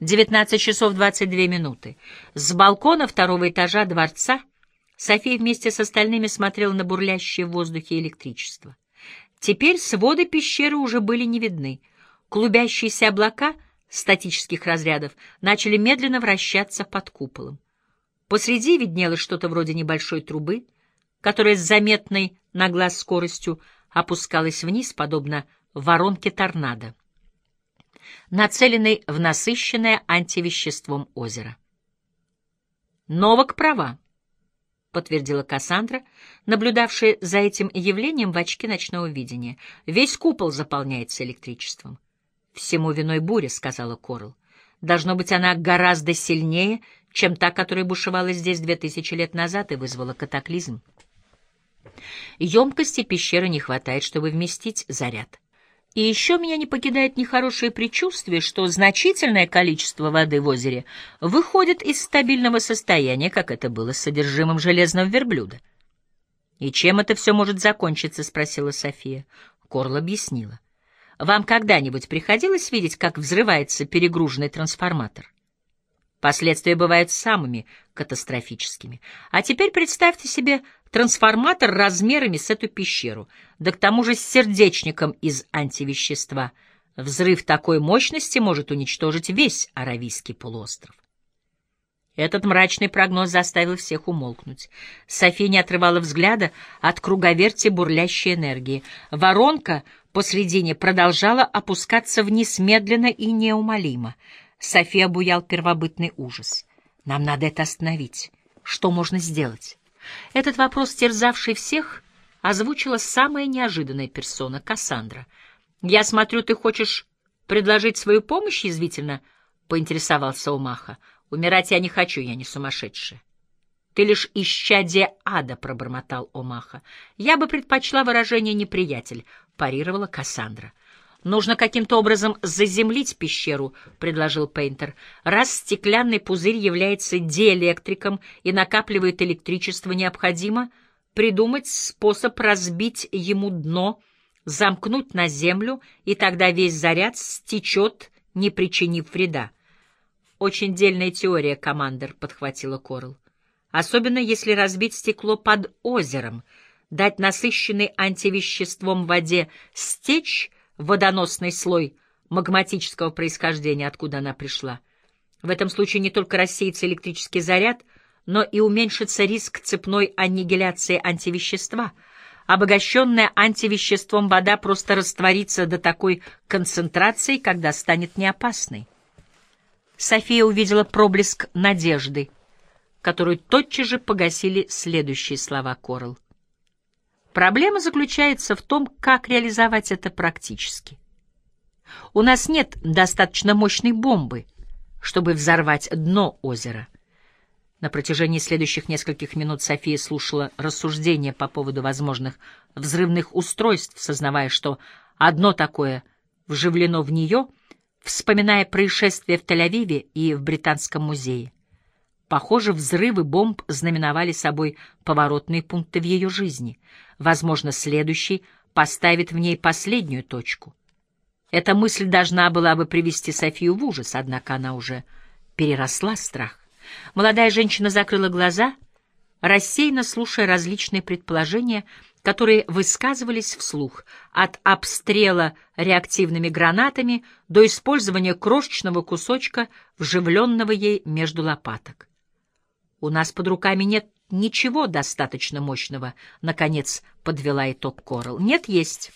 19 часов 22 минуты. С балкона второго этажа дворца София вместе с остальными смотрела на бурлящее в воздухе электричество. Теперь своды пещеры уже были не видны. Клубящиеся облака статических разрядов начали медленно вращаться под куполом. Посреди виднелось что-то вроде небольшой трубы, которая с заметной на глаз скоростью опускалась вниз, подобно воронке торнадо, нацеленной в насыщенное антивеществом озеро. Новак права. — подтвердила Кассандра, наблюдавшая за этим явлением в очке ночного видения. «Весь купол заполняется электричеством». «Всему виной буря», — сказала Корл. «Должно быть, она гораздо сильнее, чем та, которая бушевала здесь две тысячи лет назад и вызвала катаклизм». Емкости пещеры не хватает, чтобы вместить заряд. И еще меня не покидает нехорошее предчувствие, что значительное количество воды в озере выходит из стабильного состояния, как это было с содержимым железного верблюда. «И чем это все может закончиться?» — спросила София. Корл объяснила. «Вам когда-нибудь приходилось видеть, как взрывается перегруженный трансформатор?» Последствия бывают самыми катастрофическими. А теперь представьте себе трансформатор размерами с эту пещеру, да к тому же с сердечником из антивещества. Взрыв такой мощности может уничтожить весь Аравийский полуостров. Этот мрачный прогноз заставил всех умолкнуть. София не отрывала взгляда от круговерти бурлящей энергии. Воронка посредине продолжала опускаться вниз медленно и неумолимо. София обуял первобытный ужас. «Нам надо это остановить. Что можно сделать?» Этот вопрос, терзавший всех, озвучила самая неожиданная персона — Кассандра. «Я смотрю, ты хочешь предложить свою помощь?» — язвительно поинтересовался Умаха. «Умирать я не хочу, я не сумасшедшая». «Ты лишь исчадие ада», — пробормотал Омаха. «Я бы предпочла выражение «неприятель», — парировала Кассандра. «Нужно каким-то образом заземлить пещеру», — предложил Пейнтер. «Раз стеклянный пузырь является диэлектриком и накапливает электричество, необходимо придумать способ разбить ему дно, замкнуть на землю, и тогда весь заряд стечет, не причинив вреда». «Очень дельная теория, командир», — подхватила Корл. «Особенно если разбить стекло под озером, дать насыщенной антивеществом воде стечь, водоносный слой магматического происхождения, откуда она пришла. В этом случае не только рассеется электрический заряд, но и уменьшится риск цепной аннигиляции антивещества. Обогащенная антивеществом вода просто растворится до такой концентрации, когда станет неопасной. София увидела проблеск надежды, которую тотчас же погасили следующие слова Корл. Проблема заключается в том, как реализовать это практически. У нас нет достаточно мощной бомбы, чтобы взорвать дно озера. На протяжении следующих нескольких минут София слушала рассуждения по поводу возможных взрывных устройств, сознавая, что одно такое вживлено в нее, вспоминая происшествия в Тель-Авиве и в Британском музее. Похоже, взрывы бомб знаменовали собой поворотные пункты в ее жизни. Возможно, следующий поставит в ней последнюю точку. Эта мысль должна была бы привести Софию в ужас, однако она уже переросла страх. Молодая женщина закрыла глаза, рассеянно слушая различные предположения, которые высказывались вслух, от обстрела реактивными гранатами до использования крошечного кусочка, вживленного ей между лопаток. У нас под руками нет ничего достаточно мощного, — наконец подвела итог Корал. Нет, есть.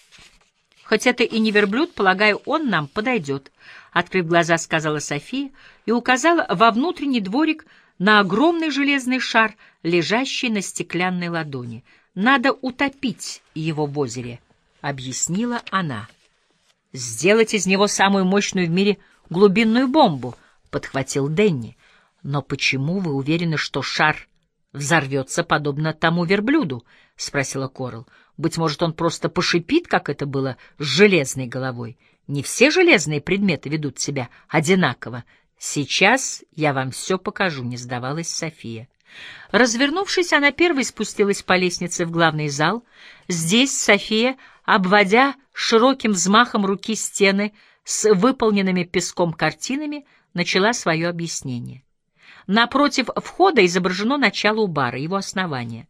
Хоть это и не верблюд, полагаю, он нам подойдет, — открыв глаза, сказала София и указала во внутренний дворик на огромный железный шар, лежащий на стеклянной ладони. Надо утопить его в озере, — объяснила она. Сделать из него самую мощную в мире глубинную бомбу, — подхватил Денни. Но почему вы уверены, что шар взорвется подобно тому верблюду? — спросила Корл. — Быть может, он просто пошипит, как это было с железной головой. Не все железные предметы ведут себя одинаково. Сейчас я вам все покажу, — не сдавалась София. Развернувшись, она первой спустилась по лестнице в главный зал. Здесь София, обводя широким взмахом руки стены, с выполненными песком картинами начала свое объяснение. Напротив входа изображено начало Убара, его основание.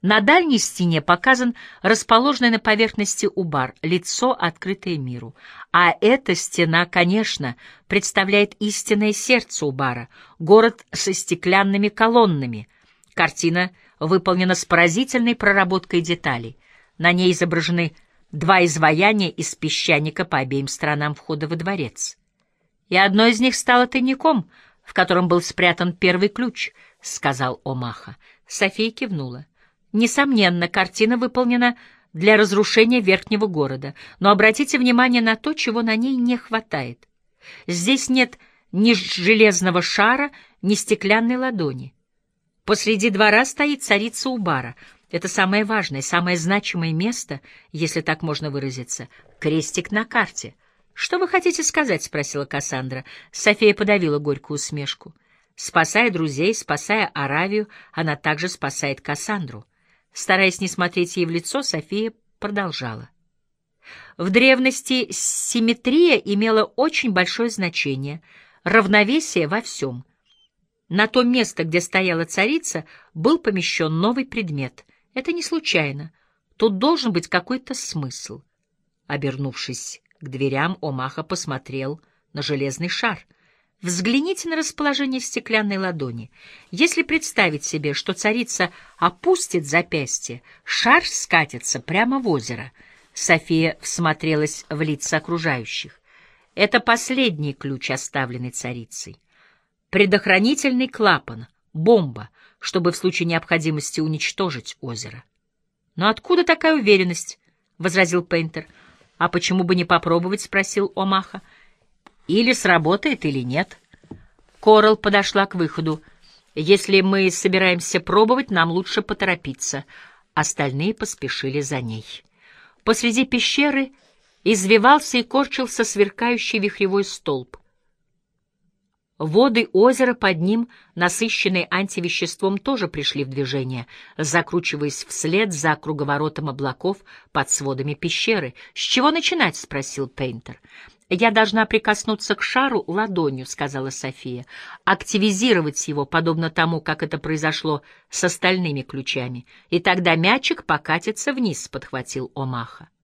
На дальней стене показан расположенный на поверхности Убар, лицо, открытое миру. А эта стена, конечно, представляет истинное сердце Убара, город со стеклянными колоннами. Картина выполнена с поразительной проработкой деталей. На ней изображены два изваяния из песчаника по обеим сторонам входа во дворец. И одно из них стало тайником, в котором был спрятан первый ключ, — сказал Омаха. София кивнула. Несомненно, картина выполнена для разрушения верхнего города, но обратите внимание на то, чего на ней не хватает. Здесь нет ни железного шара, ни стеклянной ладони. Посреди двора стоит царица Убара. Это самое важное, самое значимое место, если так можно выразиться. Крестик на карте. «Что вы хотите сказать?» — спросила Кассандра. София подавила горькую усмешку. Спасая друзей, спасая Аравию, она также спасает Кассандру. Стараясь не смотреть ей в лицо, София продолжала. В древности симметрия имела очень большое значение, равновесие во всем. На то место, где стояла царица, был помещен новый предмет. Это не случайно. Тут должен быть какой-то смысл. Обернувшись к дверям, Омаха посмотрел на железный шар — Взгляните на расположение стеклянной ладони. Если представить себе, что царица опустит запястье, шар скатится прямо в озеро. София всмотрелась в лица окружающих. Это последний ключ, оставленный царицей. Предохранительный клапан, бомба, чтобы в случае необходимости уничтожить озеро. «Но откуда такая уверенность?» — возразил Пейнтер. «А почему бы не попробовать?» — спросил Омаха. Или сработает, или нет. Корал подошла к выходу. Если мы собираемся пробовать, нам лучше поторопиться. Остальные поспешили за ней. Посреди пещеры извивался и корчился сверкающий вихревой столб. Воды озера под ним, насыщенные антивеществом, тоже пришли в движение, закручиваясь вслед за круговоротом облаков под сводами пещеры. «С чего начинать?» — спросил Пейнтер. «Я должна прикоснуться к шару ладонью», — сказала София. «Активизировать его, подобно тому, как это произошло с остальными ключами. И тогда мячик покатится вниз», — подхватил Омаха.